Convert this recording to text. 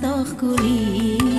doch kuli